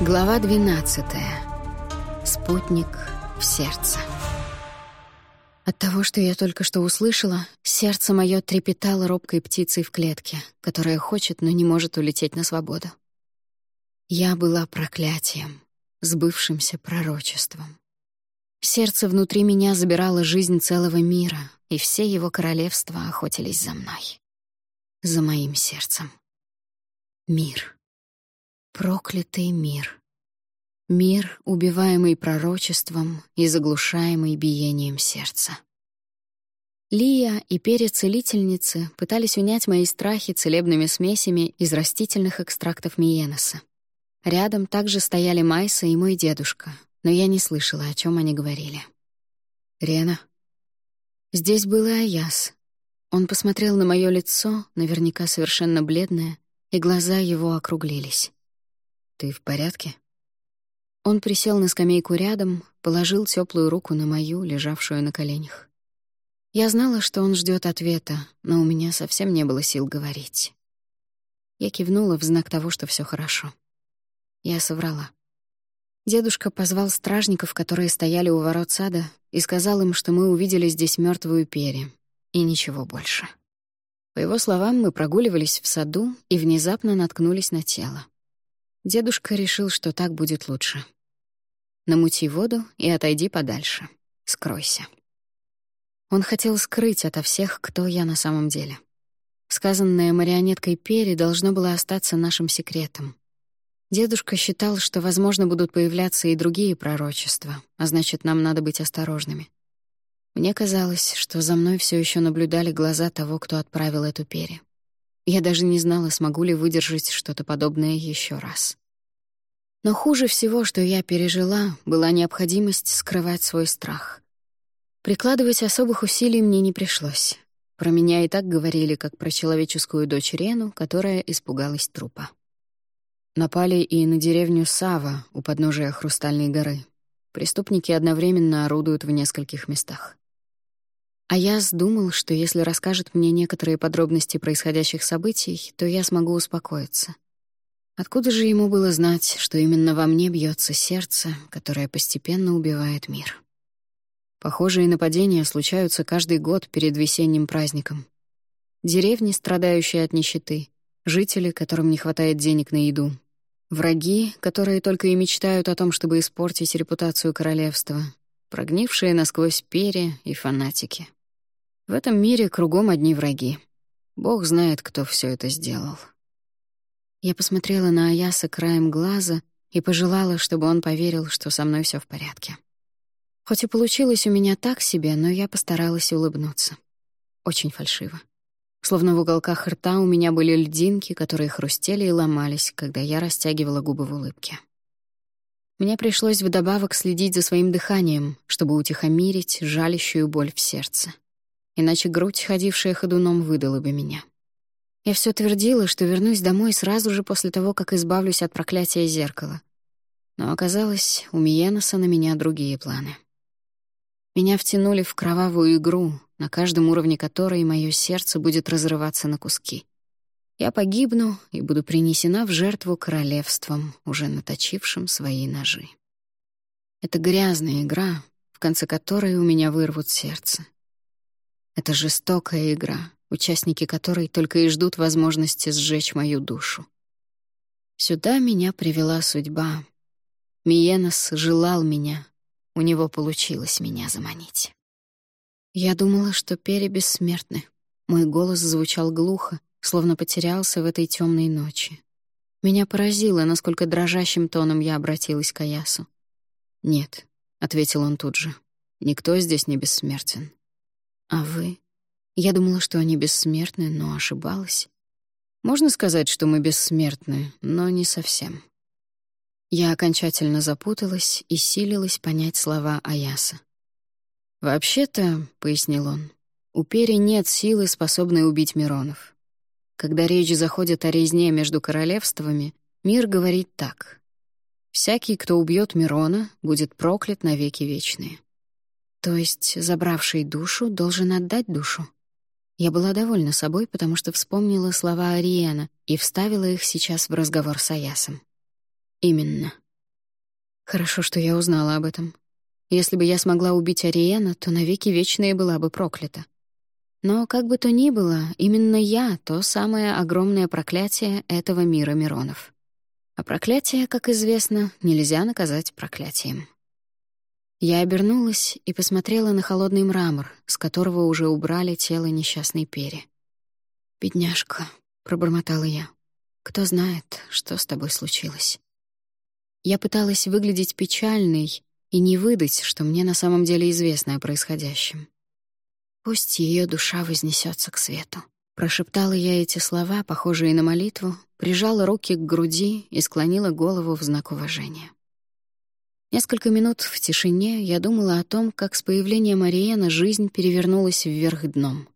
Глава 12. Спутник в сердце. От того, что я только что услышала, сердце мое трепетало робкой птицей в клетке, которая хочет, но не может улететь на свободу. Я была проклятием, сбывшимся пророчеством. Сердце внутри меня забирало жизнь целого мира, и все его королевства охотились за мной. За моим сердцем. Мир. Проклятый мир. Мир, убиваемый пророчеством и заглушаемый биением сердца. Лия и перецелительницы пытались унять мои страхи целебными смесями из растительных экстрактов Миеноса. Рядом также стояли Майса и мой дедушка, но я не слышала, о чем они говорили. «Рена?» Здесь был и Аяс. Он посмотрел на мое лицо, наверняка совершенно бледное, и глаза его округлились. «Ты в порядке?» Он присел на скамейку рядом, положил теплую руку на мою, лежавшую на коленях. Я знала, что он ждет ответа, но у меня совсем не было сил говорить. Я кивнула в знак того, что все хорошо. Я соврала. Дедушка позвал стражников, которые стояли у ворот сада, и сказал им, что мы увидели здесь мертвую перья, и ничего больше. По его словам, мы прогуливались в саду и внезапно наткнулись на тело. Дедушка решил, что так будет лучше. Намути воду и отойди подальше. Скройся. Он хотел скрыть ото всех, кто я на самом деле. Сказанное марионеткой Пери должно было остаться нашим секретом. Дедушка считал, что, возможно, будут появляться и другие пророчества, а значит, нам надо быть осторожными. Мне казалось, что за мной все еще наблюдали глаза того, кто отправил эту Пери. Я даже не знала, смогу ли выдержать что-то подобное еще раз. Но хуже всего, что я пережила, была необходимость скрывать свой страх. Прикладывать особых усилий мне не пришлось. Про меня и так говорили, как про человеческую дочь Рену, которая испугалась трупа. Напали и на деревню Сава у подножия Хрустальной горы. Преступники одновременно орудуют в нескольких местах. А я думал, что если расскажет мне некоторые подробности происходящих событий, то я смогу успокоиться. Откуда же ему было знать, что именно во мне бьется сердце, которое постепенно убивает мир? Похожие нападения случаются каждый год перед весенним праздником. Деревни, страдающие от нищеты, жители, которым не хватает денег на еду, враги, которые только и мечтают о том, чтобы испортить репутацию королевства, прогнившие насквозь перья и фанатики. В этом мире кругом одни враги. Бог знает, кто все это сделал. Я посмотрела на Аяса краем глаза и пожелала, чтобы он поверил, что со мной все в порядке. Хоть и получилось у меня так себе, но я постаралась улыбнуться. Очень фальшиво. Словно в уголках рта у меня были льдинки, которые хрустели и ломались, когда я растягивала губы в улыбке. Мне пришлось вдобавок следить за своим дыханием, чтобы утихомирить жалящую боль в сердце иначе грудь, ходившая ходуном, выдала бы меня. Я все твердила, что вернусь домой сразу же после того, как избавлюсь от проклятия зеркала. Но оказалось, у Миеноса на меня другие планы. Меня втянули в кровавую игру, на каждом уровне которой мое сердце будет разрываться на куски. Я погибну и буду принесена в жертву королевством, уже наточившим свои ножи. Это грязная игра, в конце которой у меня вырвут сердце. Это жестокая игра, участники которой только и ждут возможности сжечь мою душу. Сюда меня привела судьба. Миенос желал меня, у него получилось меня заманить. Я думала, что перья бессмертны. Мой голос звучал глухо, словно потерялся в этой темной ночи. Меня поразило, насколько дрожащим тоном я обратилась к Аясу. «Нет», — ответил он тут же, — «никто здесь не бессмертен. А вы? Я думала, что они бессмертны, но ошибалась. Можно сказать, что мы бессмертны, но не совсем. Я окончательно запуталась и силилась понять слова Аяса. «Вообще-то», — пояснил он, — «у Пери нет силы, способной убить Миронов. Когда речь заходит о резне между королевствами, мир говорит так. Всякий, кто убьет Мирона, будет проклят навеки вечные. То есть забравший душу должен отдать душу. Я была довольна собой, потому что вспомнила слова Ариэна и вставила их сейчас в разговор с Аясом. Именно. Хорошо, что я узнала об этом. Если бы я смогла убить Ариена, то навеки вечные была бы проклята. Но как бы то ни было, именно я — то самое огромное проклятие этого мира Миронов. А проклятие, как известно, нельзя наказать проклятием. Я обернулась и посмотрела на холодный мрамор, с которого уже убрали тело несчастной Пери. «Бедняжка», — пробормотала я, — «кто знает, что с тобой случилось». Я пыталась выглядеть печальной и не выдать, что мне на самом деле известно о происходящем. Пусть ее душа вознесется к свету. Прошептала я эти слова, похожие на молитву, прижала руки к груди и склонила голову в знак уважения. Несколько минут в тишине я думала о том, как с появлением Ариена жизнь перевернулась вверх дном.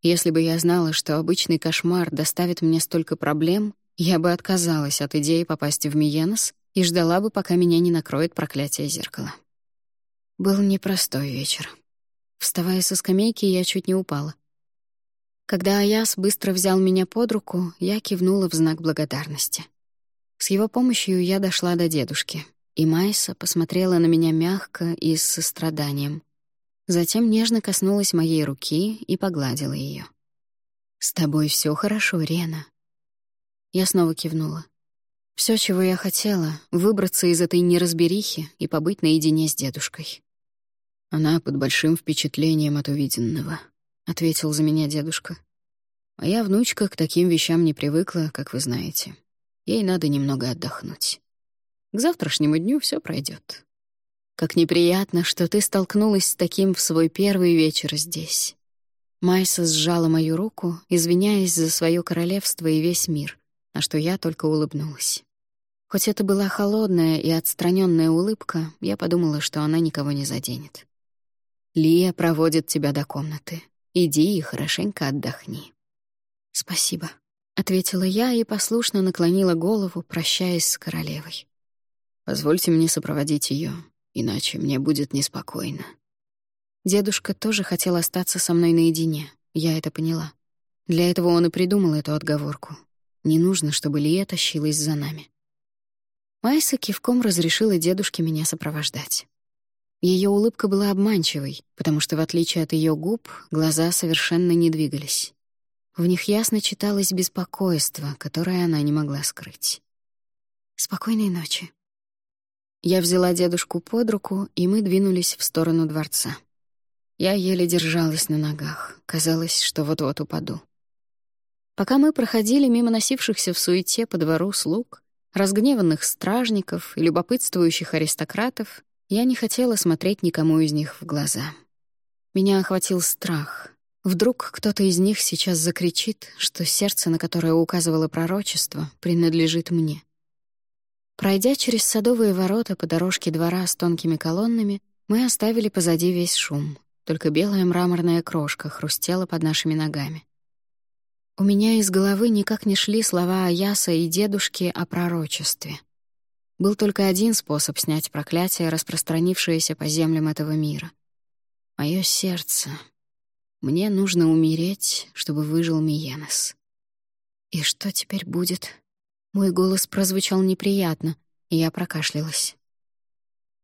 Если бы я знала, что обычный кошмар доставит мне столько проблем, я бы отказалась от идеи попасть в Миенос и ждала бы, пока меня не накроет проклятие зеркала. Был непростой вечер. Вставая со скамейки, я чуть не упала. Когда Аяс быстро взял меня под руку, я кивнула в знак благодарности. С его помощью я дошла до дедушки, и Майса посмотрела на меня мягко и с состраданием. Затем нежно коснулась моей руки и погладила ее. «С тобой все хорошо, Рена?» Я снова кивнула. Все, чего я хотела — выбраться из этой неразберихи и побыть наедине с дедушкой. Она под большим впечатлением от увиденного, ответил за меня дедушка. Моя внучка к таким вещам не привыкла, как вы знаете. Ей надо немного отдохнуть. К завтрашнему дню все пройдет. Как неприятно, что ты столкнулась с таким в свой первый вечер здесь. Майса сжала мою руку, извиняясь за свое королевство и весь мир, на что я только улыбнулась. Хоть это была холодная и отстраненная улыбка, я подумала, что она никого не заденет. Лия проводит тебя до комнаты. Иди и хорошенько отдохни». «Спасибо», — ответила я и послушно наклонила голову, прощаясь с королевой. «Позвольте мне сопроводить ее, иначе мне будет неспокойно». Дедушка тоже хотел остаться со мной наедине, я это поняла. Для этого он и придумал эту отговорку. Не нужно, чтобы Лия тащилась за нами. Майса кивком разрешила дедушке меня сопровождать. Ее улыбка была обманчивой, потому что, в отличие от ее губ, глаза совершенно не двигались. В них ясно читалось беспокойство, которое она не могла скрыть. «Спокойной ночи». Я взяла дедушку под руку, и мы двинулись в сторону дворца. Я еле держалась на ногах, казалось, что вот-вот упаду. Пока мы проходили мимо носившихся в суете по двору слуг, разгневанных стражников и любопытствующих аристократов, я не хотела смотреть никому из них в глаза. Меня охватил страх. Вдруг кто-то из них сейчас закричит, что сердце, на которое указывало пророчество, принадлежит мне. Пройдя через садовые ворота по дорожке двора с тонкими колоннами, мы оставили позади весь шум. Только белая мраморная крошка хрустела под нашими ногами. У меня из головы никак не шли слова Аяса и дедушки о пророчестве — был только один способ снять проклятие, распространившееся по землям этого мира. Моё сердце. Мне нужно умереть, чтобы выжил Миенес. И что теперь будет? Мой голос прозвучал неприятно, и я прокашлялась.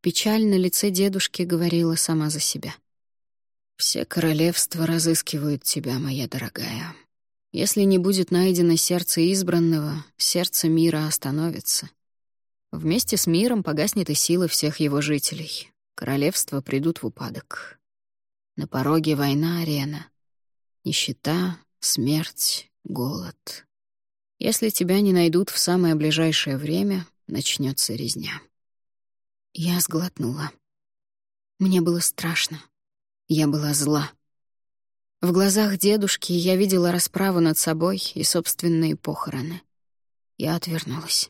Печаль на лице дедушки говорила сама за себя. «Все королевства разыскивают тебя, моя дорогая. Если не будет найдено сердце избранного, сердце мира остановится. Вместе с миром погаснет и сила всех его жителей. Королевства придут в упадок. На пороге война-арена. Нищета, смерть, голод. Если тебя не найдут в самое ближайшее время, начнется резня. Я сглотнула. Мне было страшно. Я была зла. В глазах дедушки я видела расправу над собой и собственные похороны. Я отвернулась.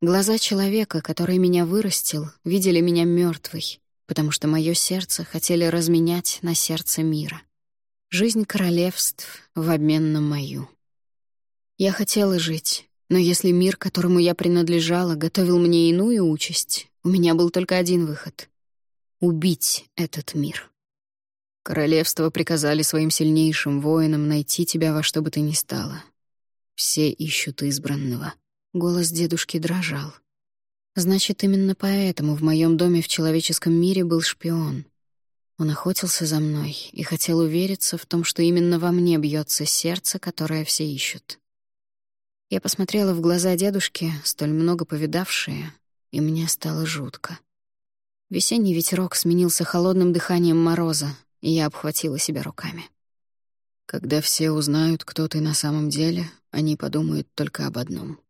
Глаза человека, который меня вырастил, видели меня мертвой, потому что мое сердце хотели разменять на сердце мира. Жизнь королевств в обмен на мою. Я хотела жить, но если мир, которому я принадлежала, готовил мне иную участь, у меня был только один выход — убить этот мир. Королевства приказали своим сильнейшим воинам найти тебя во что бы ты ни стало. Все ищут избранного — Голос дедушки дрожал. Значит, именно поэтому в моем доме в человеческом мире был шпион. Он охотился за мной и хотел увериться в том, что именно во мне бьется сердце, которое все ищут. Я посмотрела в глаза дедушки, столь много повидавшие, и мне стало жутко. Весенний ветерок сменился холодным дыханием мороза, и я обхватила себя руками. Когда все узнают, кто ты на самом деле, они подумают только об одном.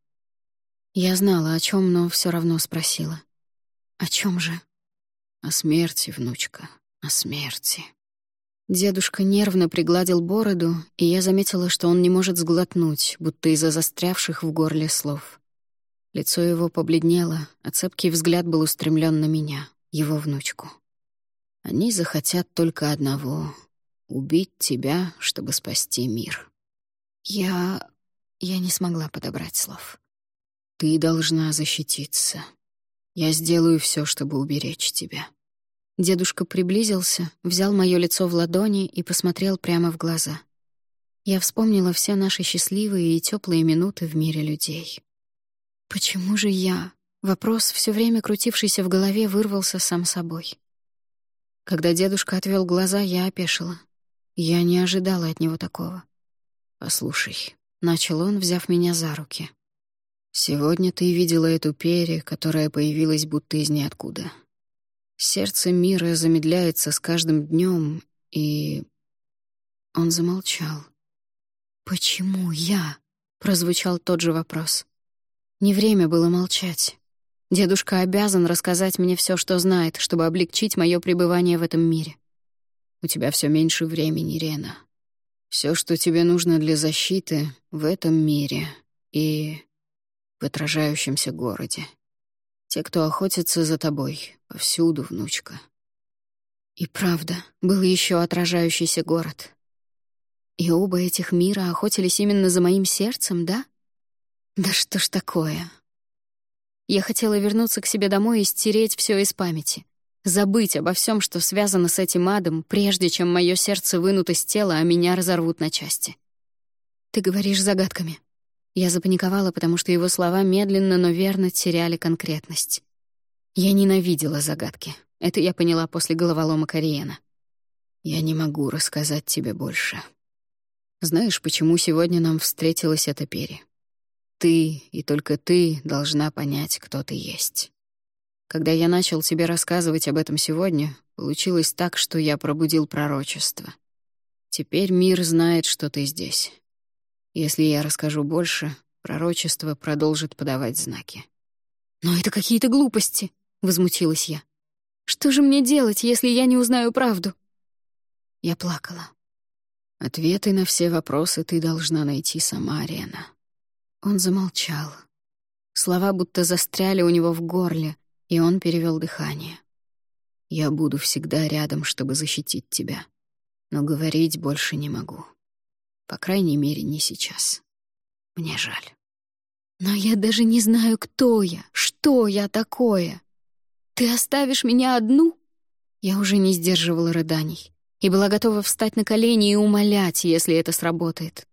Я знала, о чем, но все равно спросила. «О чем же?» «О смерти, внучка, о смерти». Дедушка нервно пригладил бороду, и я заметила, что он не может сглотнуть, будто из-за застрявших в горле слов. Лицо его побледнело, а цепкий взгляд был устремлен на меня, его внучку. Они захотят только одного — убить тебя, чтобы спасти мир. Я... я не смогла подобрать слов. Ты должна защититься. Я сделаю все, чтобы уберечь тебя. Дедушка приблизился, взял мое лицо в ладони и посмотрел прямо в глаза. Я вспомнила все наши счастливые и теплые минуты в мире людей. Почему же я? Вопрос, все время крутившийся в голове, вырвался сам собой. Когда дедушка отвел глаза, я опешила. Я не ожидала от него такого. «Послушай», — начал он, взяв меня за руки. Сегодня ты видела эту перья, которая появилась будто из ниоткуда. Сердце мира замедляется с каждым днем, и... Он замолчал. «Почему я?» — прозвучал тот же вопрос. Не время было молчать. Дедушка обязан рассказать мне все, что знает, чтобы облегчить мое пребывание в этом мире. У тебя все меньше времени, Рена. Все, что тебе нужно для защиты, в этом мире. И в отражающемся городе. Те, кто охотится за тобой, повсюду, внучка. И правда, был еще отражающийся город. И оба этих мира охотились именно за моим сердцем, да? Да что ж такое? Я хотела вернуться к себе домой и стереть все из памяти. Забыть обо всем, что связано с этим адом, прежде чем мое сердце вынут из тела, а меня разорвут на части. Ты говоришь загадками. Я запаниковала, потому что его слова медленно, но верно теряли конкретность. Я ненавидела загадки. Это я поняла после головолома Кориена. Я не могу рассказать тебе больше. Знаешь, почему сегодня нам встретилась эта Пери? Ты и только ты должна понять, кто ты есть. Когда я начал тебе рассказывать об этом сегодня, получилось так, что я пробудил пророчество. Теперь мир знает, что ты здесь. Если я расскажу больше, пророчество продолжит подавать знаки. «Но это какие-то глупости», — возмутилась я. «Что же мне делать, если я не узнаю правду?» Я плакала. Ответы на все вопросы ты должна найти сама, Арена. Он замолчал. Слова будто застряли у него в горле, и он перевел дыхание. «Я буду всегда рядом, чтобы защитить тебя, но говорить больше не могу». По крайней мере, не сейчас. Мне жаль. Но я даже не знаю, кто я, что я такое. Ты оставишь меня одну? Я уже не сдерживала рыданий и была готова встать на колени и умолять, если это сработает.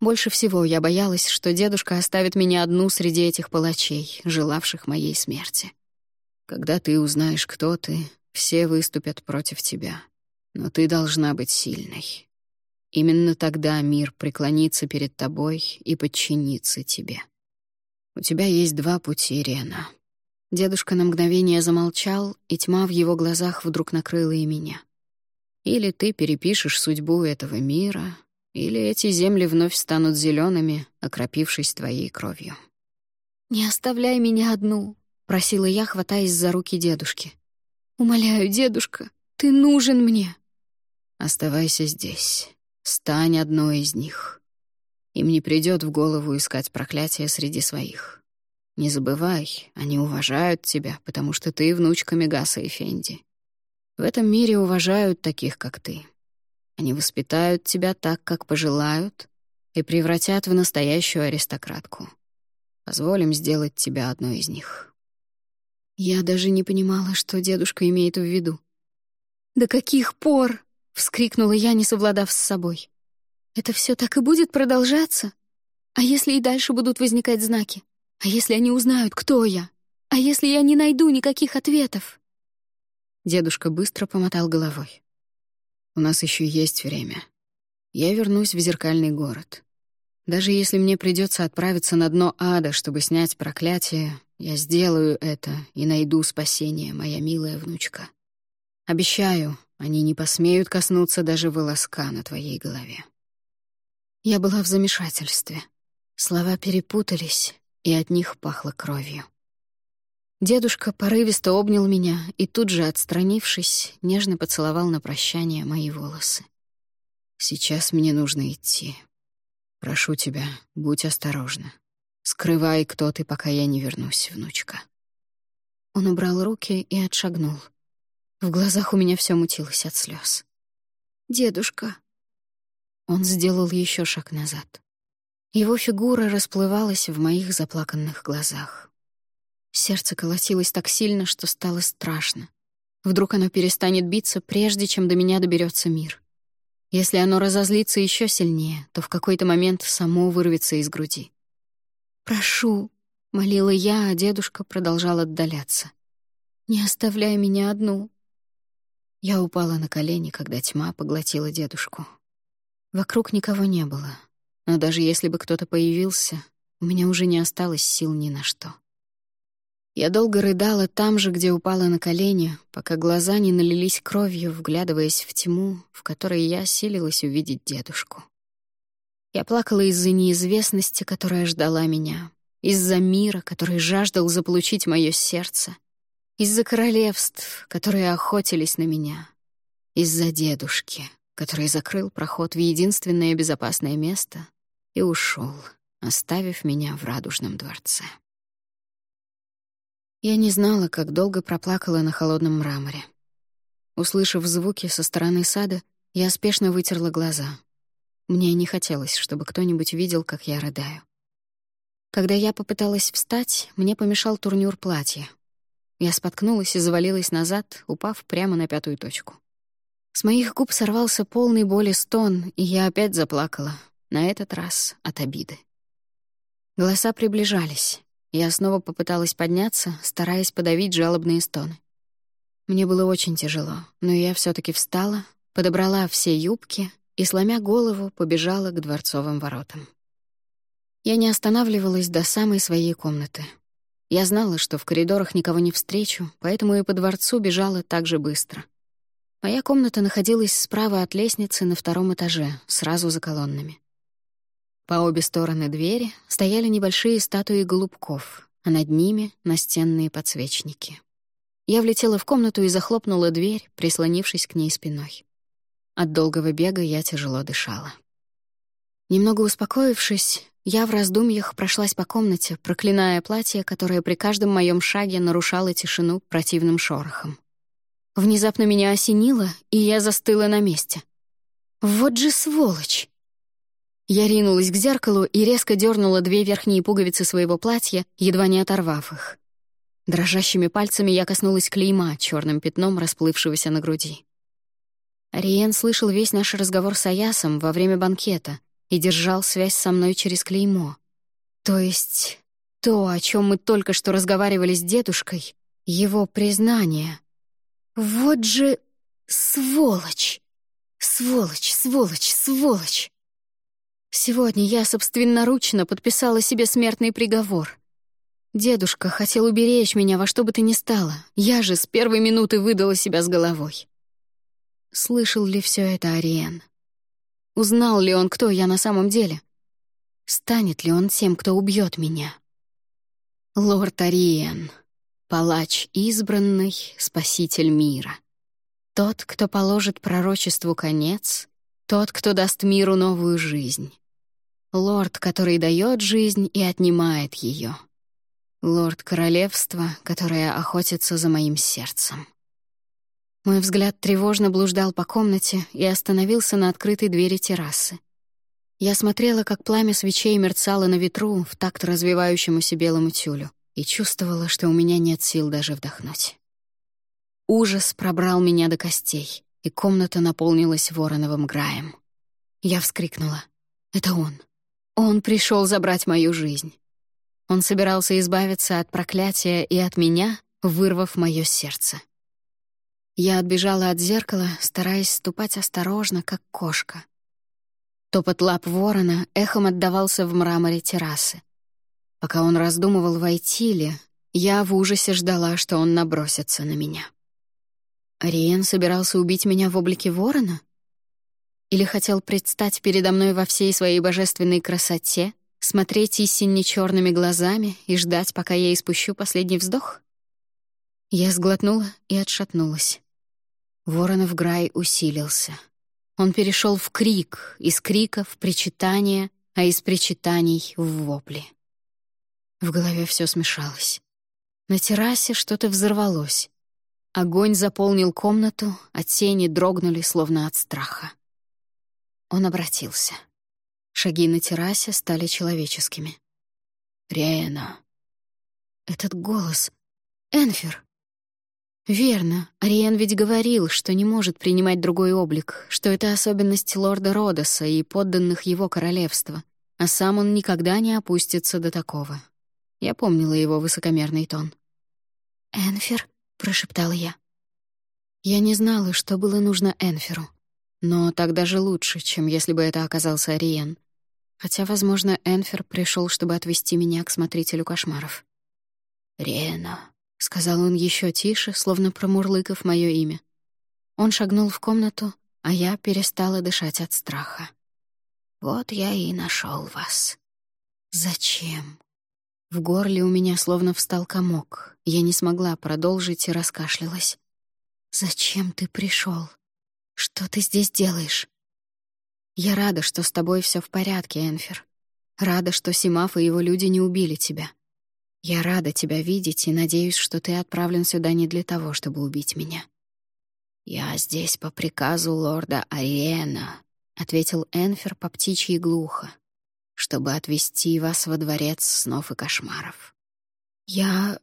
Больше всего я боялась, что дедушка оставит меня одну среди этих палачей, желавших моей смерти. Когда ты узнаешь, кто ты, все выступят против тебя. Но ты должна быть сильной. Именно тогда мир преклонится перед тобой и подчинится тебе. У тебя есть два пути, Рена. Дедушка на мгновение замолчал, и тьма в его глазах вдруг накрыла и меня. Или ты перепишешь судьбу этого мира, или эти земли вновь станут зелеными, окропившись твоей кровью. «Не оставляй меня одну», — просила я, хватаясь за руки дедушки. «Умоляю, дедушка, ты нужен мне». «Оставайся здесь. Стань одной из них. Им не придет в голову искать проклятие среди своих. Не забывай, они уважают тебя, потому что ты внучка Мегаса и Фенди. В этом мире уважают таких, как ты. Они воспитают тебя так, как пожелают, и превратят в настоящую аристократку. Позволим сделать тебя одной из них. Я даже не понимала, что дедушка имеет в виду. «До каких пор?» — вскрикнула я, не совладав с собой. «Это все так и будет продолжаться? А если и дальше будут возникать знаки? А если они узнают, кто я? А если я не найду никаких ответов?» Дедушка быстро помотал головой. «У нас еще есть время. Я вернусь в зеркальный город. Даже если мне придется отправиться на дно ада, чтобы снять проклятие, я сделаю это и найду спасение, моя милая внучка. Обещаю, они не посмеют коснуться даже волоска на твоей голове». Я была в замешательстве. Слова перепутались, и от них пахло кровью. Дедушка порывисто обнял меня и тут же, отстранившись, нежно поцеловал на прощание мои волосы. «Сейчас мне нужно идти. Прошу тебя, будь осторожна. Скрывай, кто ты, пока я не вернусь, внучка». Он убрал руки и отшагнул. В глазах у меня все мутилось от слез. «Дедушка». Он сделал еще шаг назад. Его фигура расплывалась в моих заплаканных глазах. Сердце колотилось так сильно, что стало страшно. Вдруг оно перестанет биться, прежде чем до меня доберется мир. Если оно разозлится еще сильнее, то в какой-то момент само вырвется из груди. «Прошу», — молила я, а дедушка продолжал отдаляться. «Не оставляй меня одну». Я упала на колени, когда тьма поглотила дедушку. Вокруг никого не было, но даже если бы кто-то появился, у меня уже не осталось сил ни на что. Я долго рыдала там же, где упала на колени, пока глаза не налились кровью, вглядываясь в тьму, в которой я силилась увидеть дедушку. Я плакала из-за неизвестности, которая ждала меня, из-за мира, который жаждал заполучить мое сердце, из-за королевств, которые охотились на меня, из-за дедушки, который закрыл проход в единственное безопасное место и ушел, оставив меня в радужном дворце. Я не знала, как долго проплакала на холодном мраморе. Услышав звуки со стороны сада, я спешно вытерла глаза. Мне не хотелось, чтобы кто-нибудь видел, как я рыдаю. Когда я попыталась встать, мне помешал турнюр платья. Я споткнулась и завалилась назад, упав прямо на пятую точку. С моих губ сорвался полный боли стон, и я опять заплакала, на этот раз от обиды. Голоса приближались. Я снова попыталась подняться, стараясь подавить жалобные стоны. Мне было очень тяжело, но я все таки встала, подобрала все юбки и, сломя голову, побежала к дворцовым воротам. Я не останавливалась до самой своей комнаты. Я знала, что в коридорах никого не встречу, поэтому и по дворцу бежала так же быстро. Моя комната находилась справа от лестницы на втором этаже, сразу за колоннами. По обе стороны двери стояли небольшие статуи голубков, а над ними — настенные подсвечники. Я влетела в комнату и захлопнула дверь, прислонившись к ней спиной. От долгого бега я тяжело дышала. Немного успокоившись, я в раздумьях прошлась по комнате, проклиная платье, которое при каждом моем шаге нарушало тишину противным шорохом. Внезапно меня осенило, и я застыла на месте. «Вот же сволочь!» Я ринулась к зеркалу и резко дернула две верхние пуговицы своего платья, едва не оторвав их. Дрожащими пальцами я коснулась клейма, черным пятном расплывшегося на груди. Ариен слышал весь наш разговор с Аясом во время банкета и держал связь со мной через клеймо. То есть то, о чем мы только что разговаривали с дедушкой, его признание. Вот же сволочь! Сволочь, сволочь, сволочь! Сегодня я собственноручно подписала себе смертный приговор. Дедушка хотел уберечь меня во что бы то ни стало. Я же с первой минуты выдала себя с головой. Слышал ли все это Ариен? Узнал ли он, кто я на самом деле? Станет ли он тем, кто убьет меня? Лорд Ариен, палач избранный, спаситель мира. Тот, кто положит пророчеству конец, тот, кто даст миру новую жизнь. Лорд, который дает жизнь и отнимает ее. Лорд королевства, которое охотится за моим сердцем. Мой взгляд тревожно блуждал по комнате и остановился на открытой двери террасы. Я смотрела, как пламя свечей мерцало на ветру в такт развивающемуся белому тюлю, и чувствовала, что у меня нет сил даже вдохнуть. Ужас пробрал меня до костей, и комната наполнилась вороновым граем. Я вскрикнула. «Это он! Он пришел забрать мою жизнь. Он собирался избавиться от проклятия и от меня, вырвав мое сердце. Я отбежала от зеркала, стараясь ступать осторожно, как кошка. Топот лап ворона эхом отдавался в мраморе террасы. Пока он раздумывал, войти ли, я в ужасе ждала, что он набросится на меня. Ариен собирался убить меня в облике ворона? Или хотел предстать передо мной во всей своей божественной красоте, смотреть истинно черными глазами и ждать, пока я испущу последний вздох? Я сглотнула и отшатнулась. Воронов Грай усилился. Он перешел в крик, из крика в причитание, а из причитаний — в вопли. В голове все смешалось. На террасе что-то взорвалось. Огонь заполнил комнату, а тени дрогнули, словно от страха. Он обратился. Шаги на террасе стали человеческими. «Риэна». Этот голос. «Энфер». Верно, Ариен ведь говорил, что не может принимать другой облик, что это особенность лорда Родоса и подданных его королевства, а сам он никогда не опустится до такого. Я помнила его высокомерный тон. «Энфер», — прошептала я. Я не знала, что было нужно Энферу. Но так даже лучше, чем если бы это оказался Ариен. Хотя, возможно, Энфер пришел, чтобы отвести меня к смотрителю кошмаров. «Рена», — сказал он еще тише, словно промурлыкав мое имя. Он шагнул в комнату, а я перестала дышать от страха. «Вот я и нашел вас». «Зачем?» В горле у меня словно встал комок. Я не смогла продолжить и раскашлялась. «Зачем ты пришел? Что ты здесь делаешь?» «Я рада, что с тобой все в порядке, Энфер. Рада, что Симаф и его люди не убили тебя. Я рада тебя видеть и надеюсь, что ты отправлен сюда не для того, чтобы убить меня». «Я здесь по приказу лорда Ариена», — ответил Энфер по птичьи глухо чтобы отвезти вас во дворец снов и кошмаров. Я...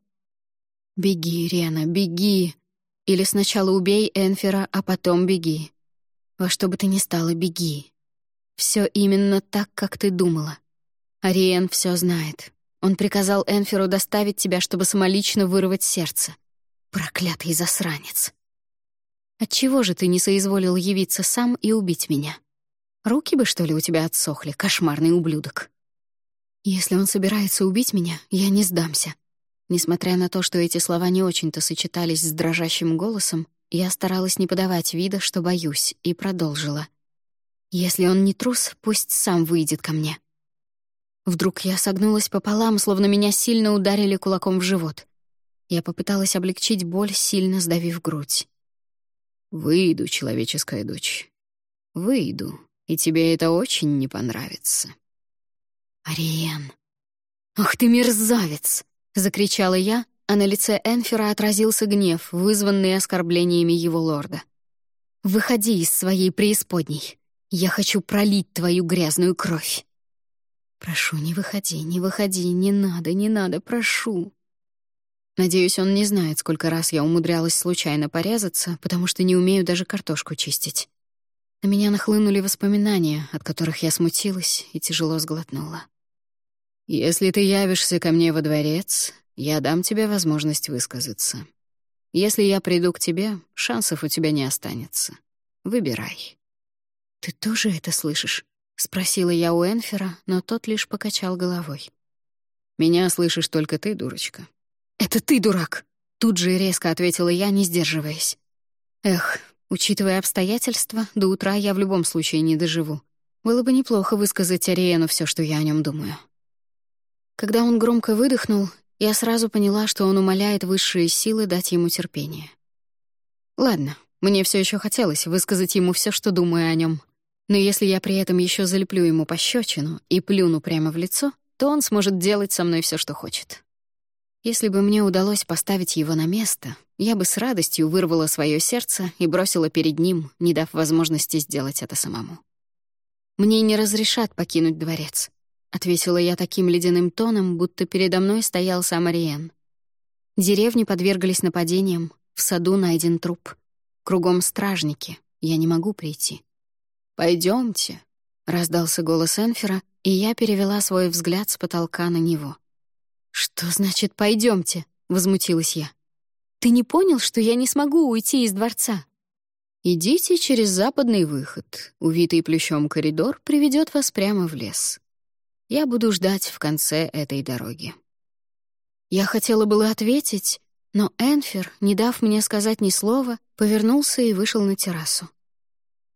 Беги, Рена, беги. Или сначала убей Энфера, а потом беги. Во что бы ты ни стала, беги. Все именно так, как ты думала. Ариен все знает. Он приказал Энферу доставить тебя, чтобы самолично вырвать сердце. Проклятый засранец. Отчего же ты не соизволил явиться сам и убить меня? Руки бы, что ли, у тебя отсохли, кошмарный ублюдок. Если он собирается убить меня, я не сдамся. Несмотря на то, что эти слова не очень-то сочетались с дрожащим голосом, я старалась не подавать вида, что боюсь, и продолжила. Если он не трус, пусть сам выйдет ко мне. Вдруг я согнулась пополам, словно меня сильно ударили кулаком в живот. Я попыталась облегчить боль, сильно сдавив грудь. «Выйду, человеческая дочь. Выйду, и тебе это очень не понравится». «Ариен! Ах ты мерзавец!» — закричала я, а на лице Энфера отразился гнев, вызванный оскорблениями его лорда. «Выходи из своей преисподней. Я хочу пролить твою грязную кровь». «Прошу, не выходи, не выходи, не надо, не надо, прошу». Надеюсь, он не знает, сколько раз я умудрялась случайно порезаться, потому что не умею даже картошку чистить. На меня нахлынули воспоминания, от которых я смутилась и тяжело сглотнула. «Если ты явишься ко мне во дворец, я дам тебе возможность высказаться. Если я приду к тебе, шансов у тебя не останется. Выбирай». «Ты тоже это слышишь?» — спросила я у Энфера, но тот лишь покачал головой. «Меня слышишь только ты, дурочка». «Это ты, дурак!» — тут же резко ответила я, не сдерживаясь. «Эх, Учитывая обстоятельства, до утра я в любом случае не доживу. Было бы неплохо высказать Ариену все, что я о нем думаю. Когда он громко выдохнул, я сразу поняла, что он умоляет высшие силы дать ему терпение. Ладно, мне все еще хотелось высказать ему все, что думаю о нем. Но если я при этом еще залеплю ему пощечину и плюну прямо в лицо, то он сможет делать со мной все, что хочет. Если бы мне удалось поставить его на место, я бы с радостью вырвала свое сердце и бросила перед ним, не дав возможности сделать это самому. «Мне не разрешат покинуть дворец», — ответила я таким ледяным тоном, будто передо мной стоял сам Ариен. Деревни подвергались нападениям, в саду найден труп. Кругом стражники, я не могу прийти. Пойдемте, раздался голос Энфера, и я перевела свой взгляд с потолка на него. «Что значит «пойдемте»?» — возмутилась я. «Ты не понял, что я не смогу уйти из дворца?» «Идите через западный выход. Увитый плющом коридор приведет вас прямо в лес. Я буду ждать в конце этой дороги». Я хотела было ответить, но Энфер, не дав мне сказать ни слова, повернулся и вышел на террасу.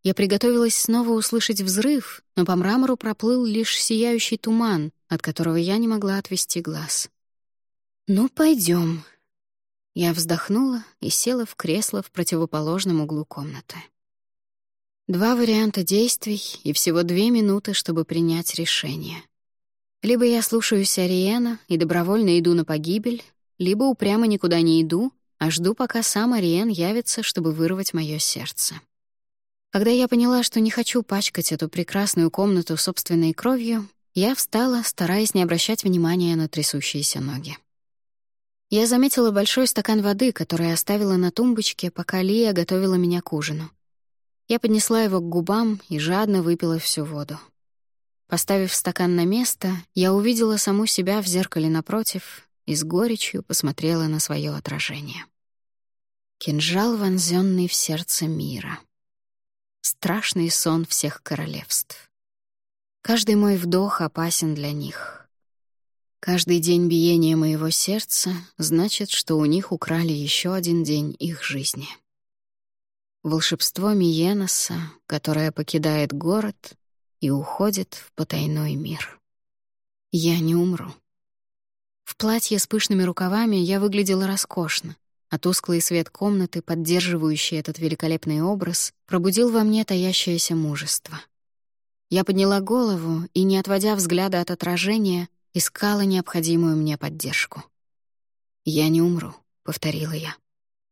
Я приготовилась снова услышать взрыв, но по мрамору проплыл лишь сияющий туман, от которого я не могла отвести глаз. «Ну, пойдем. Я вздохнула и села в кресло в противоположном углу комнаты. Два варианта действий и всего две минуты, чтобы принять решение. Либо я слушаюсь Ариена и добровольно иду на погибель, либо упрямо никуда не иду, а жду, пока сам Ариен явится, чтобы вырвать мое сердце. Когда я поняла, что не хочу пачкать эту прекрасную комнату собственной кровью, я встала, стараясь не обращать внимания на трясущиеся ноги. Я заметила большой стакан воды, который оставила на тумбочке, пока Лия готовила меня к ужину. Я поднесла его к губам и жадно выпила всю воду. Поставив стакан на место, я увидела саму себя в зеркале напротив и с горечью посмотрела на свое отражение. Кинжал, вонзенный в сердце мира. Страшный сон всех королевств. Каждый мой вдох опасен для них. Каждый день биения моего сердца значит, что у них украли еще один день их жизни. Волшебство Миеноса, которое покидает город и уходит в потайной мир. Я не умру. В платье с пышными рукавами я выглядела роскошно, а тусклый свет комнаты, поддерживающий этот великолепный образ, пробудил во мне таящееся мужество. Я подняла голову и, не отводя взгляда от отражения, искала необходимую мне поддержку. «Я не умру», — повторила я.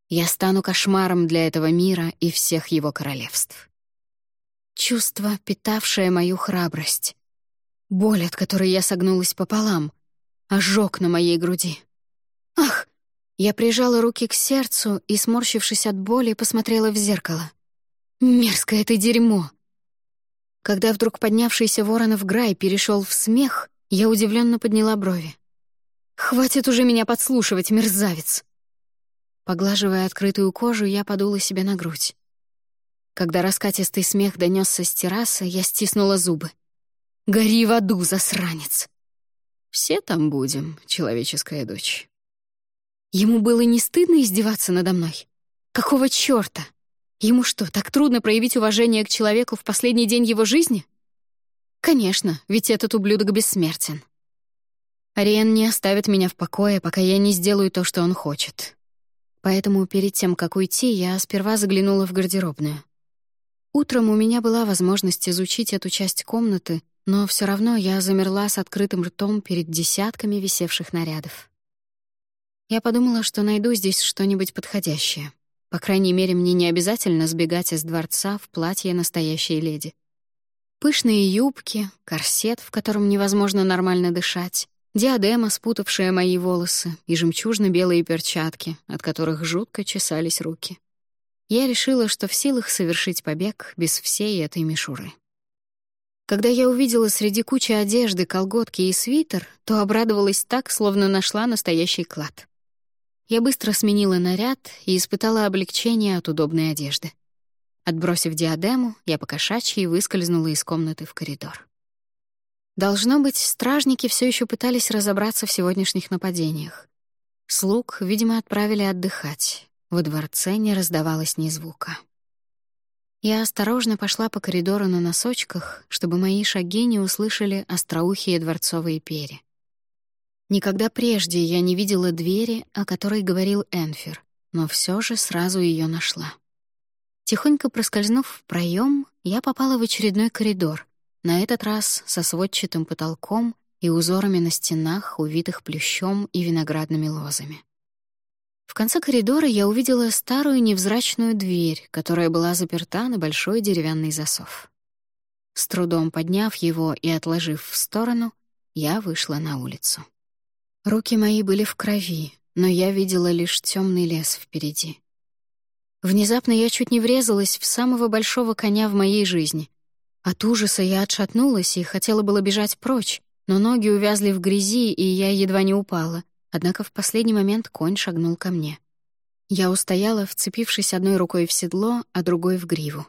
«Я стану кошмаром для этого мира и всех его королевств». Чувство, питавшее мою храбрость. Боль, от которой я согнулась пополам. Ожог на моей груди. «Ах!» Я прижала руки к сердцу и, сморщившись от боли, посмотрела в зеркало. «Мерзкое это дерьмо!» Когда вдруг поднявшийся Воронов Грай перешел в смех, я удивленно подняла брови. «Хватит уже меня подслушивать, мерзавец!» Поглаживая открытую кожу, я подула себе на грудь. Когда раскатистый смех донесся с террасы, я стиснула зубы. «Гори в аду, засранец!» «Все там будем, человеческая дочь». Ему было не стыдно издеваться надо мной? Какого чёрта? Ему что, так трудно проявить уважение к человеку в последний день его жизни? Конечно, ведь этот ублюдок бессмертен. Ариен не оставит меня в покое, пока я не сделаю то, что он хочет. Поэтому перед тем, как уйти, я сперва заглянула в гардеробную. Утром у меня была возможность изучить эту часть комнаты, но все равно я замерла с открытым ртом перед десятками висевших нарядов. Я подумала, что найду здесь что-нибудь подходящее. По крайней мере, мне не обязательно сбегать из дворца в платье настоящей леди. Пышные юбки, корсет, в котором невозможно нормально дышать, диадема, спутавшая мои волосы, и жемчужно-белые перчатки, от которых жутко чесались руки. Я решила, что в силах совершить побег без всей этой мишуры. Когда я увидела среди кучи одежды колготки и свитер, то обрадовалась так, словно нашла настоящий клад. Я быстро сменила наряд и испытала облегчение от удобной одежды. Отбросив диадему, я покошачьи выскользнула из комнаты в коридор. Должно быть, стражники все еще пытались разобраться в сегодняшних нападениях. Слуг, видимо, отправили отдыхать. Во дворце не раздавалось ни звука. Я осторожно пошла по коридору на носочках, чтобы мои шаги не услышали остроухие дворцовые пери. Никогда прежде я не видела двери, о которой говорил Энфер, но все же сразу ее нашла. Тихонько проскользнув в проем, я попала в очередной коридор, на этот раз со сводчатым потолком и узорами на стенах, увитых плющом и виноградными лозами. В конце коридора я увидела старую невзрачную дверь, которая была заперта на большой деревянный засов. С трудом подняв его и отложив в сторону, я вышла на улицу. Руки мои были в крови, но я видела лишь темный лес впереди. Внезапно я чуть не врезалась в самого большого коня в моей жизни. От ужаса я отшатнулась и хотела было бежать прочь, но ноги увязли в грязи, и я едва не упала, однако в последний момент конь шагнул ко мне. Я устояла, вцепившись одной рукой в седло, а другой в гриву.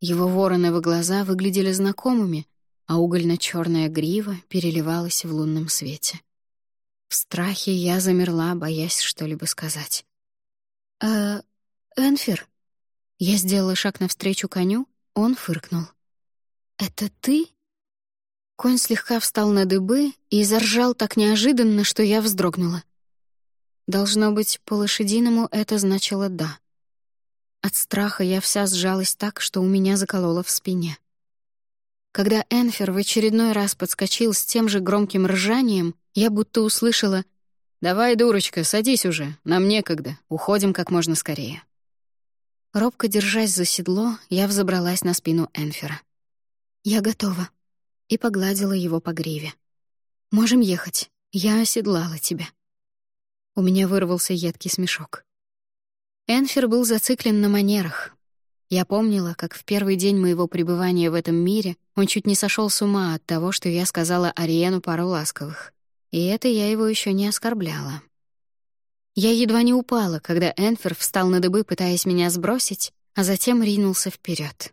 Его вороновы глаза выглядели знакомыми, а угольно черная грива переливалась в лунном свете. В страхе я замерла, боясь что-либо сказать. «Э, Энфер?» Я сделала шаг навстречу коню, он фыркнул. «Это ты?» Конь слегка встал на дыбы и заржал так неожиданно, что я вздрогнула. Должно быть, по-лошадиному это значило «да». От страха я вся сжалась так, что у меня закололо в спине. Когда Энфер в очередной раз подскочил с тем же громким ржанием, я будто услышала «Давай, дурочка, садись уже, нам некогда, уходим как можно скорее». Робко держась за седло, я взобралась на спину Энфера. «Я готова», и погладила его по гриве. «Можем ехать, я оседлала тебя». У меня вырвался едкий смешок. Энфер был зациклен на манерах. Я помнила, как в первый день моего пребывания в этом мире он чуть не сошел с ума от того, что я сказала Ариену пару ласковых. И это я его еще не оскорбляла. Я едва не упала, когда Энфер встал на дыбы, пытаясь меня сбросить, а затем ринулся вперед.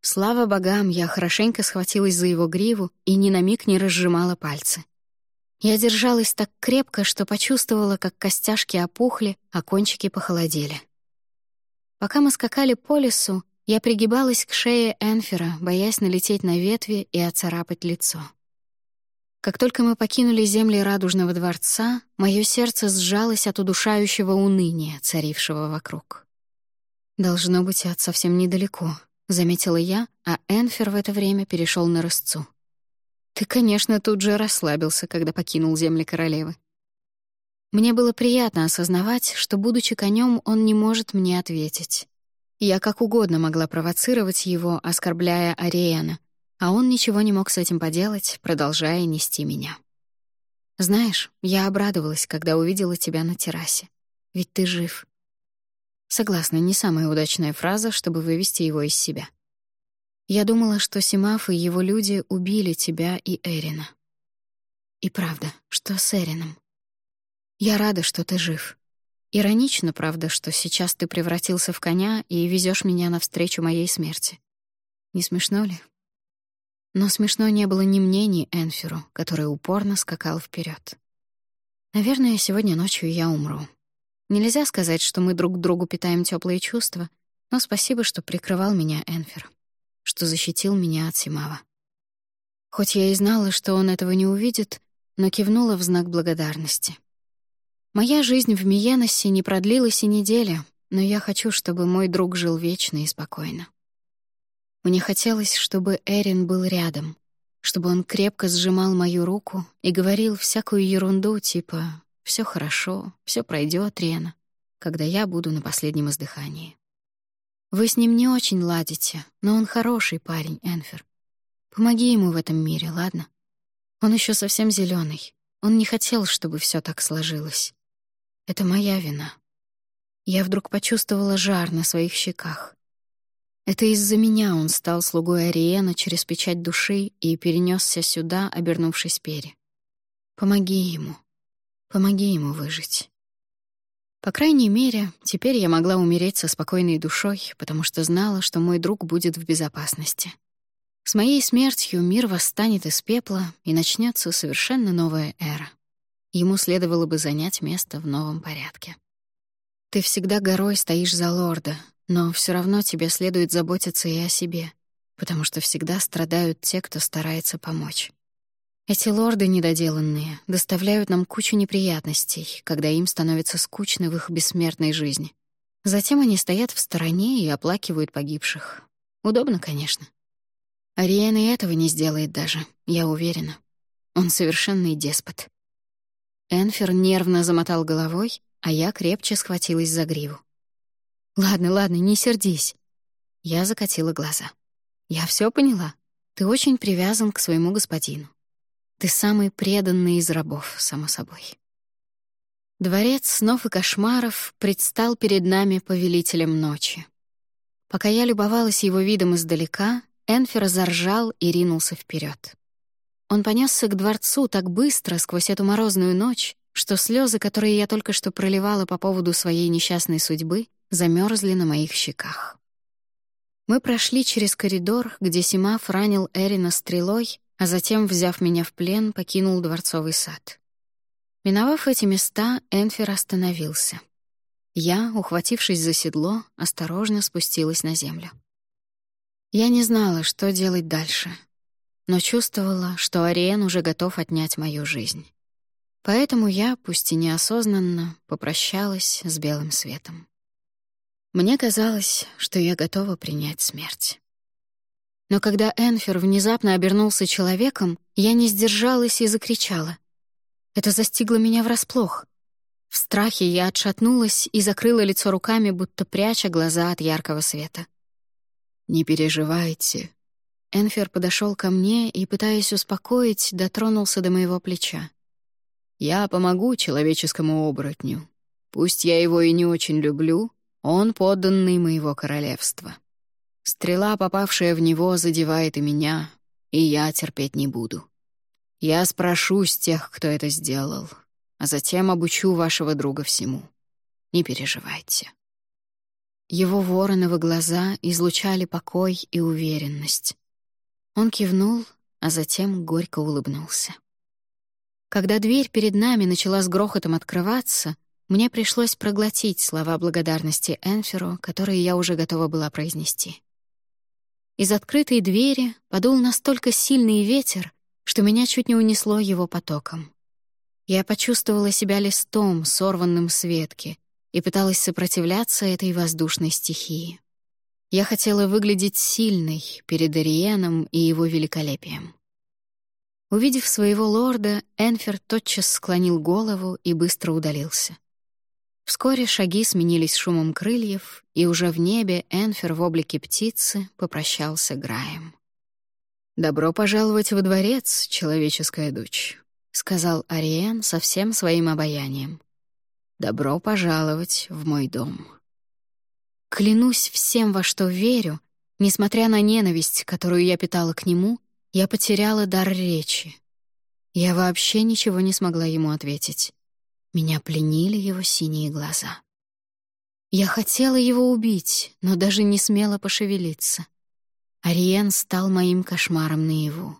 Слава богам, я хорошенько схватилась за его гриву и ни на миг не разжимала пальцы. Я держалась так крепко, что почувствовала, как костяшки опухли, а кончики похолодели. Пока мы скакали по лесу, я пригибалась к шее Энфера, боясь налететь на ветви и оцарапать лицо. Как только мы покинули земли Радужного дворца, мое сердце сжалось от удушающего уныния, царившего вокруг. «Должно быть, ад совсем недалеко», — заметила я, а Энфер в это время перешел на рысцу. Ты, конечно, тут же расслабился, когда покинул земли королевы. Мне было приятно осознавать, что, будучи конем, он не может мне ответить. Я как угодно могла провоцировать его, оскорбляя Ариэна, а он ничего не мог с этим поделать, продолжая нести меня. Знаешь, я обрадовалась, когда увидела тебя на террасе. Ведь ты жив. Согласна, не самая удачная фраза, чтобы вывести его из себя. Я думала, что Симаф и его люди убили тебя и Эрина. И правда, что с Эрином? Я рада, что ты жив. Иронично, правда, что сейчас ты превратился в коня и везешь меня навстречу моей смерти. Не смешно ли? Но смешно не было ни мне, ни Энферу, который упорно скакал вперед. Наверное, сегодня ночью я умру. Нельзя сказать, что мы друг другу питаем теплые чувства, но спасибо, что прикрывал меня Энфер что защитил меня от Симава. Хоть я и знала, что он этого не увидит, но кивнула в знак благодарности. Моя жизнь в Миеносе не продлилась и недели, но я хочу, чтобы мой друг жил вечно и спокойно. Мне хотелось, чтобы Эрин был рядом, чтобы он крепко сжимал мою руку и говорил всякую ерунду типа «все хорошо, все пройдет, Рена», когда я буду на последнем издыхании. Вы с ним не очень ладите, но он хороший парень, Энфер. Помоги ему в этом мире, ладно? Он еще совсем зеленый. Он не хотел, чтобы все так сложилось. Это моя вина. Я вдруг почувствовала жар на своих щеках. Это из-за меня он стал слугой Ариена через печать души и перенесся сюда, обернувшись пере. Помоги ему. Помоги ему выжить. По крайней мере, теперь я могла умереть со спокойной душой, потому что знала, что мой друг будет в безопасности. С моей смертью мир восстанет из пепла, и начнется совершенно новая эра. Ему следовало бы занять место в новом порядке. Ты всегда горой стоишь за лорда, но все равно тебе следует заботиться и о себе, потому что всегда страдают те, кто старается помочь. Эти лорды недоделанные доставляют нам кучу неприятностей, когда им становится скучно в их бессмертной жизни. Затем они стоят в стороне и оплакивают погибших. Удобно, конечно. Ариен и этого не сделает даже, я уверена. Он совершенный деспот. Энфер нервно замотал головой, а я крепче схватилась за гриву. «Ладно, ладно, не сердись». Я закатила глаза. «Я все поняла. Ты очень привязан к своему господину. Ты самый преданный из рабов, само собой. Дворец снов и кошмаров предстал перед нами повелителем ночи. Пока я любовалась его видом издалека, Энфер заржал и ринулся вперед. Он понесся к дворцу так быстро сквозь эту морозную ночь, что слезы, которые я только что проливала по поводу своей несчастной судьбы, замерзли на моих щеках. Мы прошли через коридор, где Симаф ранил Эрина стрелой, а затем, взяв меня в плен, покинул дворцовый сад. Миновав эти места, Энфер остановился. Я, ухватившись за седло, осторожно спустилась на землю. Я не знала, что делать дальше, но чувствовала, что Ариен уже готов отнять мою жизнь. Поэтому я, пусть и неосознанно, попрощалась с белым светом. Мне казалось, что я готова принять смерть. Но когда Энфер внезапно обернулся человеком, я не сдержалась и закричала. Это застигло меня врасплох. В страхе я отшатнулась и закрыла лицо руками, будто пряча глаза от яркого света. «Не переживайте», Энфер подошел ко мне и, пытаясь успокоить, дотронулся до моего плеча. «Я помогу человеческому оборотню. Пусть я его и не очень люблю, он подданный моего королевства. Стрела, попавшая в него, задевает и меня, и я терпеть не буду. Я спрошу с тех, кто это сделал, а затем обучу вашего друга всему. Не переживайте». Его вороновы глаза излучали покой и уверенность. Он кивнул, а затем горько улыбнулся. Когда дверь перед нами начала с грохотом открываться, мне пришлось проглотить слова благодарности Энферу, которые я уже готова была произнести. Из открытой двери подул настолько сильный ветер, что меня чуть не унесло его потоком. Я почувствовала себя листом, сорванным с ветки, и пыталась сопротивляться этой воздушной стихии. Я хотела выглядеть сильной перед Ариеном и его великолепием. Увидев своего лорда, Энфер тотчас склонил голову и быстро удалился. Вскоре шаги сменились шумом крыльев, и уже в небе Энфер в облике птицы попрощался Граем. «Добро пожаловать во дворец, человеческая дочь», — сказал Ариен со всем своим обаянием. «Добро пожаловать в мой дом». Клянусь всем, во что верю, несмотря на ненависть, которую я питала к нему, я потеряла дар речи. Я вообще ничего не смогла ему ответить. Меня пленили его синие глаза. Я хотела его убить, но даже не смела пошевелиться. Ариен стал моим кошмаром наяву.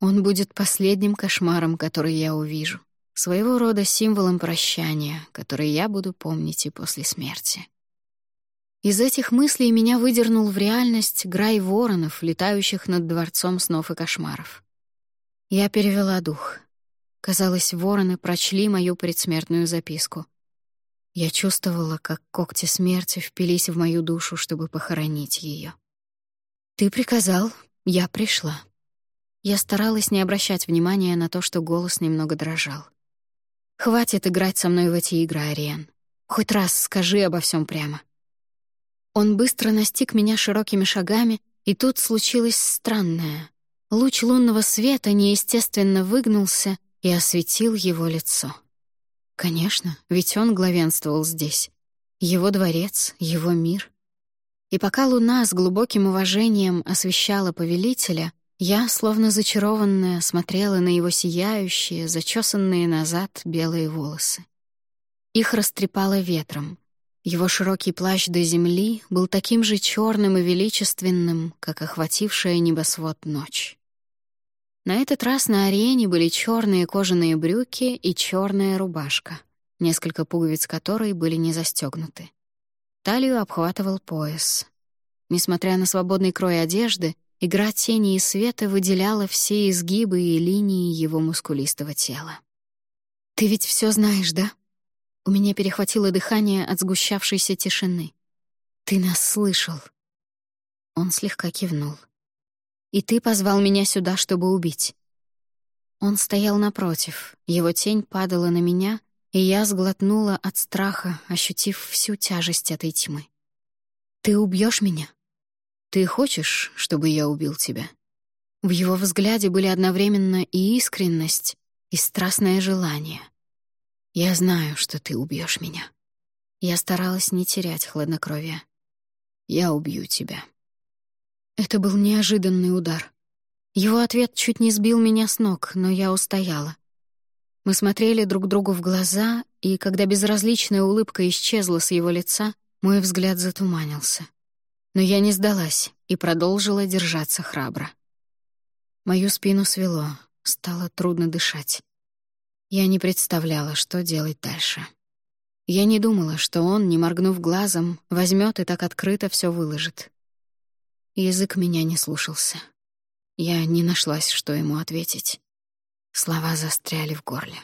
Он будет последним кошмаром, который я увижу, своего рода символом прощания, который я буду помнить и после смерти. Из этих мыслей меня выдернул в реальность грай воронов, летающих над дворцом снов и кошмаров. Я перевела дух. Казалось, вороны прочли мою предсмертную записку. Я чувствовала, как когти смерти впились в мою душу, чтобы похоронить ее. «Ты приказал, я пришла». Я старалась не обращать внимания на то, что голос немного дрожал. «Хватит играть со мной в эти игры, Ариен. Хоть раз скажи обо всем прямо». Он быстро настиг меня широкими шагами, и тут случилось странное. Луч лунного света неестественно выгнулся и осветил его лицо. Конечно, ведь он главенствовал здесь. Его дворец, его мир. И пока луна с глубоким уважением освещала повелителя, я, словно зачарованная, смотрела на его сияющие, зачесанные назад белые волосы. Их растрепало ветром — его широкий плащ до земли был таким же черным и величественным, как охватившая небосвод ночь. На этот раз на арене были черные кожаные брюки и черная рубашка, несколько пуговиц которой были не застегнуты. Талию обхватывал пояс. Несмотря на свободный крой одежды, игра тени и света выделяла все изгибы и линии его мускулистого тела. «Ты ведь все знаешь, да?» У меня перехватило дыхание от сгущавшейся тишины. «Ты нас слышал». Он слегка кивнул. «И ты позвал меня сюда, чтобы убить». Он стоял напротив, его тень падала на меня, и я сглотнула от страха, ощутив всю тяжесть этой тьмы. «Ты убьешь меня?» «Ты хочешь, чтобы я убил тебя?» В его взгляде были одновременно и искренность, и страстное желание — я знаю, что ты убьешь меня. Я старалась не терять хладнокровия. Я убью тебя. Это был неожиданный удар. Его ответ чуть не сбил меня с ног, но я устояла. Мы смотрели друг другу в глаза, и когда безразличная улыбка исчезла с его лица, мой взгляд затуманился. Но я не сдалась и продолжила держаться храбро. Мою спину свело, стало трудно дышать. Я не представляла, что делать дальше. Я не думала, что он, не моргнув глазом, возьмет и так открыто все выложит. Язык меня не слушался. Я не нашлась, что ему ответить. Слова застряли в горле.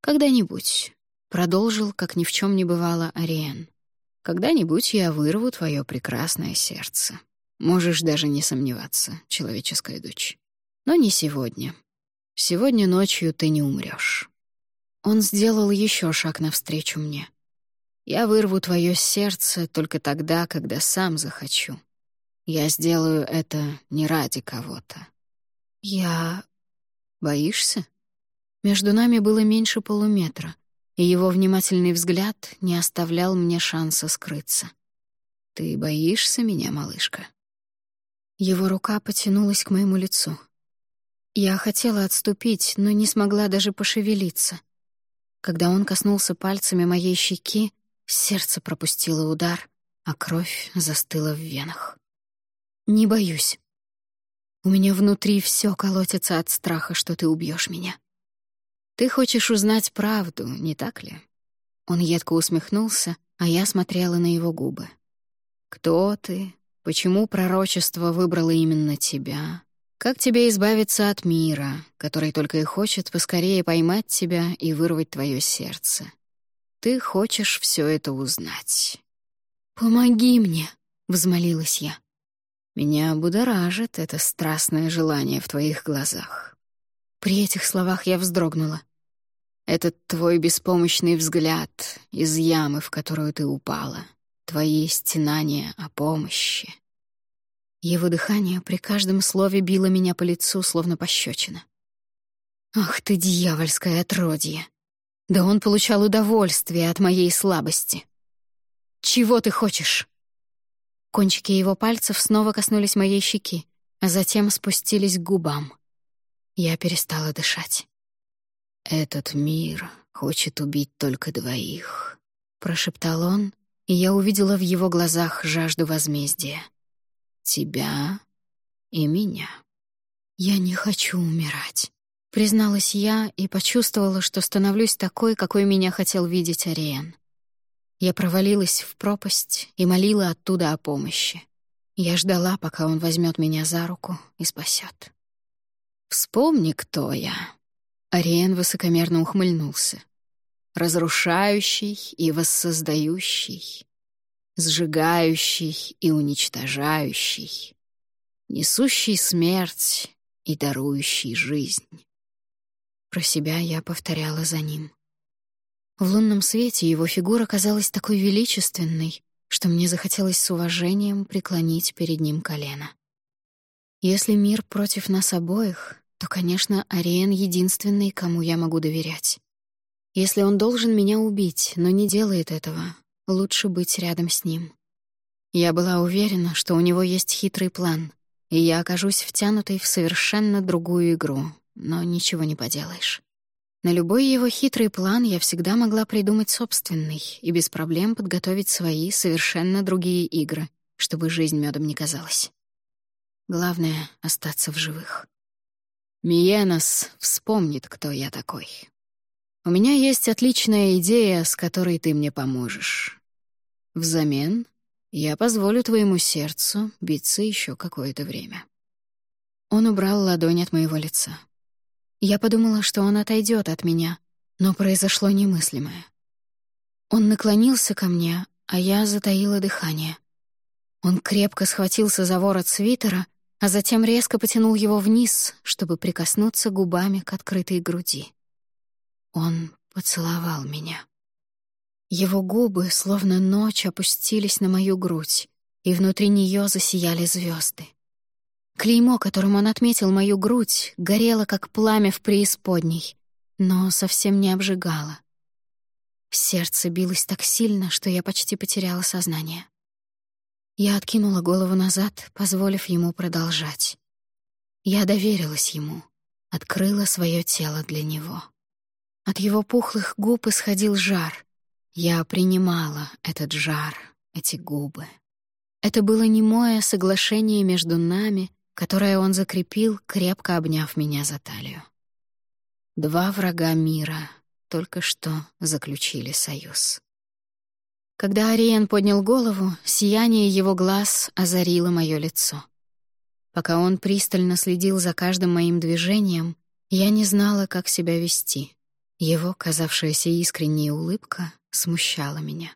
«Когда-нибудь», — продолжил, как ни в чем не бывало, Ариен. «Когда-нибудь я вырву твое прекрасное сердце. Можешь даже не сомневаться, человеческая дочь. Но не сегодня. Сегодня ночью ты не умрешь. Он сделал еще шаг навстречу мне. Я вырву твое сердце только тогда, когда сам захочу. Я сделаю это не ради кого-то. Я... Боишься? Между нами было меньше полуметра, и его внимательный взгляд не оставлял мне шанса скрыться. «Ты боишься меня, малышка?» Его рука потянулась к моему лицу. Я хотела отступить, но не смогла даже пошевелиться. Когда он коснулся пальцами моей щеки, сердце пропустило удар, а кровь застыла в венах. Не боюсь. У меня внутри все колотится от страха, что ты убьешь меня. Ты хочешь узнать правду, не так ли? Он едко усмехнулся, а я смотрела на его губы. Кто ты? Почему пророчество выбрало именно тебя? Как тебе избавиться от мира, который только и хочет поскорее поймать тебя и вырвать твое сердце? Ты хочешь все это узнать. «Помоги мне!» — взмолилась я. Меня будоражит это страстное желание в твоих глазах. При этих словах я вздрогнула. Этот твой беспомощный взгляд из ямы, в которую ты упала, твои стенания о помощи. Его дыхание при каждом слове било меня по лицу, словно пощечина. Ах ты, дьявольское отродье! Да он получал удовольствие от моей слабости. Чего ты хочешь? Кончики его пальцев снова коснулись моей щеки, а затем спустились к губам. Я перестала дышать. «Этот мир хочет убить только двоих», — прошептал он, и я увидела в его глазах жажду возмездия. «Тебя и меня». «Я не хочу умирать», — призналась я и почувствовала, что становлюсь такой, какой меня хотел видеть Ариен. Я провалилась в пропасть и молила оттуда о помощи. Я ждала, пока он возьмет меня за руку и спасет. «Вспомни, кто я». Ариен высокомерно ухмыльнулся. «Разрушающий и воссоздающий, сжигающий и уничтожающий, несущий смерть и дарующий жизнь». Про себя я повторяла за ним. В лунном свете его фигура казалась такой величественной, что мне захотелось с уважением преклонить перед ним колено. Если мир против нас обоих, то, конечно, Ариен — единственный, кому я могу доверять. Если он должен меня убить, но не делает этого, лучше быть рядом с ним. Я была уверена, что у него есть хитрый план, и я окажусь втянутой в совершенно другую игру, но ничего не поделаешь. На любой его хитрый план я всегда могла придумать собственный и без проблем подготовить свои совершенно другие игры, чтобы жизнь медом не казалась. Главное — остаться в живых. Миенос вспомнит, кто я такой. У меня есть отличная идея, с которой ты мне поможешь. Взамен я позволю твоему сердцу биться еще какое-то время. Он убрал ладонь от моего лица. Я подумала, что он отойдет от меня, но произошло немыслимое. Он наклонился ко мне, а я затаила дыхание. Он крепко схватился за ворот свитера, а затем резко потянул его вниз, чтобы прикоснуться губами к открытой груди. Он поцеловал меня. Его губы, словно ночь, опустились на мою грудь, и внутри нее засияли звезды. Клеймо, которым он отметил мою грудь, горело, как пламя в преисподней, но совсем не обжигало. Сердце билось так сильно, что я почти потеряла сознание. Я откинула голову назад, позволив ему продолжать. Я доверилась ему, открыла свое тело для него. От его пухлых губ исходил жар. Я принимала этот жар, эти губы. Это было немое соглашение между нами, которое он закрепил, крепко обняв меня за талию. Два врага мира только что заключили союз. Когда Ариен поднял голову, сияние его глаз озарило мое лицо. Пока он пристально следил за каждым моим движением, я не знала, как себя вести. Его казавшаяся искренняя улыбка смущала меня.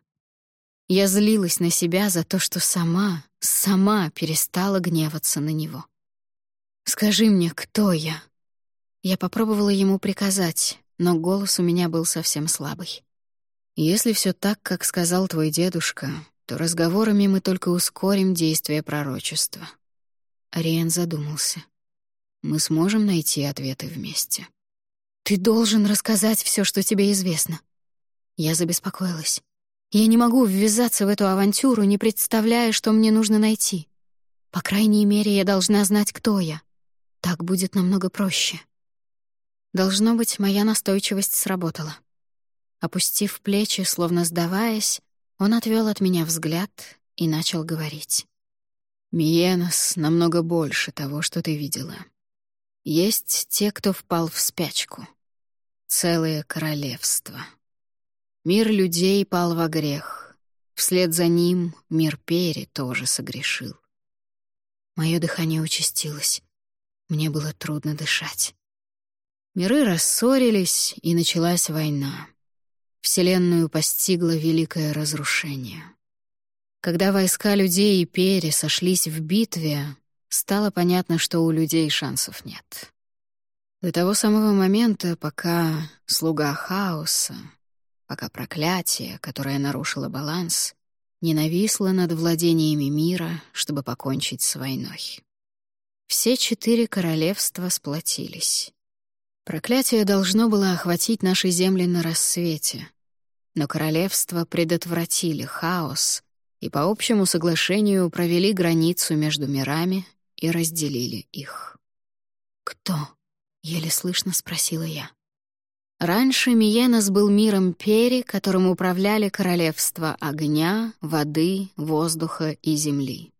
Я злилась на себя за то, что сама, сама перестала гневаться на него. «Скажи мне, кто я?» Я попробовала ему приказать, но голос у меня был совсем слабый. «Если все так, как сказал твой дедушка, то разговорами мы только ускорим действие пророчества». Ариен задумался. «Мы сможем найти ответы вместе». «Ты должен рассказать все, что тебе известно». Я забеспокоилась. Я не могу ввязаться в эту авантюру, не представляя, что мне нужно найти. По крайней мере, я должна знать, кто я. Так будет намного проще. Должно быть, моя настойчивость сработала. Опустив плечи, словно сдаваясь, он отвел от меня взгляд и начал говорить. «Миенос намного больше того, что ты видела. Есть те, кто впал в спячку целое королевство. Мир людей пал во грех. Вслед за ним мир Пери тоже согрешил. Мое дыхание участилось. Мне было трудно дышать. Миры рассорились, и началась война. Вселенную постигло великое разрушение. Когда войска людей и Пери сошлись в битве, стало понятно, что у людей шансов нет. До того самого момента, пока слуга хаоса, пока проклятие, которое нарушило баланс, не нависло над владениями мира, чтобы покончить с войной. Все четыре королевства сплотились. Проклятие должно было охватить наши земли на рассвете, но королевства предотвратили хаос и по общему соглашению провели границу между мирами и разделили их. Кто? Еле слышно спросила я. Раньше Миенос был миром Пери, которым управляли королевства огня, воды, воздуха и земли.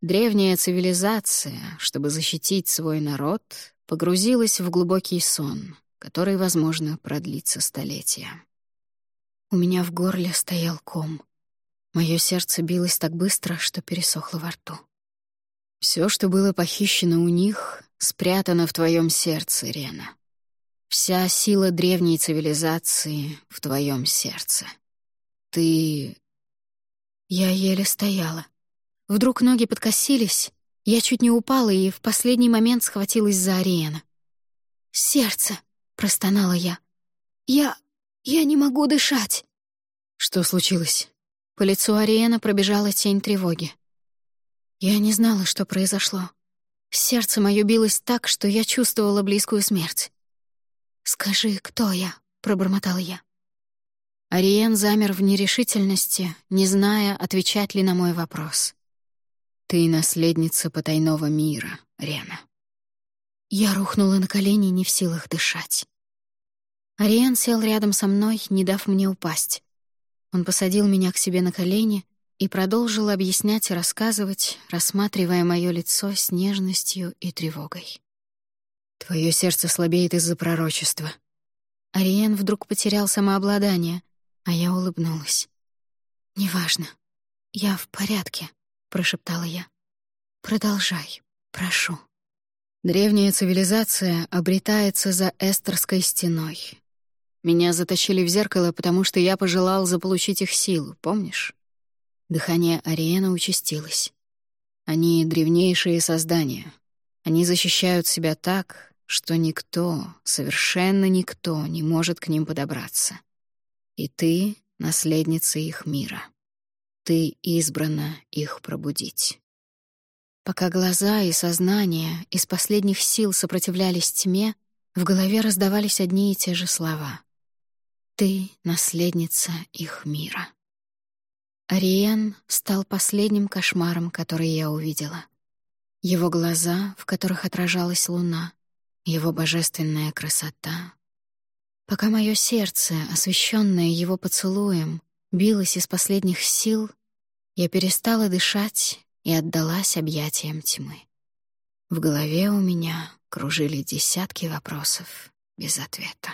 Древняя цивилизация, чтобы защитить свой народ, погрузилась в глубокий сон, который, возможно, продлится столетия. У меня в горле стоял ком. Мое сердце билось так быстро, что пересохло во рту. Все, что было похищено у них, спрятано в твоем сердце, Рена. Вся сила древней цивилизации в твоем сердце. Ты... Я еле стояла. Вдруг ноги подкосились, я чуть не упала и в последний момент схватилась за Ариена. «Сердце!» — простонала я. «Я... я не могу дышать!» Что случилось? По лицу Ариена пробежала тень тревоги. Я не знала, что произошло. Сердце мое билось так, что я чувствовала близкую смерть. «Скажи, кто я?» — пробормотал я. Ариен замер в нерешительности, не зная, отвечать ли на мой вопрос. «Ты наследница потайного мира, Рена». Я рухнула на колени, не в силах дышать. Ариен сел рядом со мной, не дав мне упасть. Он посадил меня к себе на колени и продолжил объяснять и рассказывать, рассматривая мое лицо с нежностью и тревогой. «Твое сердце слабеет из-за пророчества». Ариен вдруг потерял самообладание, а я улыбнулась. «Неважно. Я в порядке», — прошептала я. «Продолжай, прошу». Древняя цивилизация обретается за Эстерской стеной. Меня затащили в зеркало, потому что я пожелал заполучить их силу, помнишь? Дыхание Ариэна участилось. Они — древнейшие создания. Они защищают себя так, что никто, совершенно никто не может к ним подобраться. И ты — наследница их мира. Ты избрана их пробудить. Пока глаза и сознание из последних сил сопротивлялись тьме, в голове раздавались одни и те же слова. «Ты — наследница их мира». Ариен стал последним кошмаром, который я увидела. Его глаза, в которых отражалась луна, его божественная красота. Пока мое сердце, освещенное его поцелуем, билось из последних сил, я перестала дышать и отдалась объятиям тьмы. В голове у меня кружили десятки вопросов без ответа.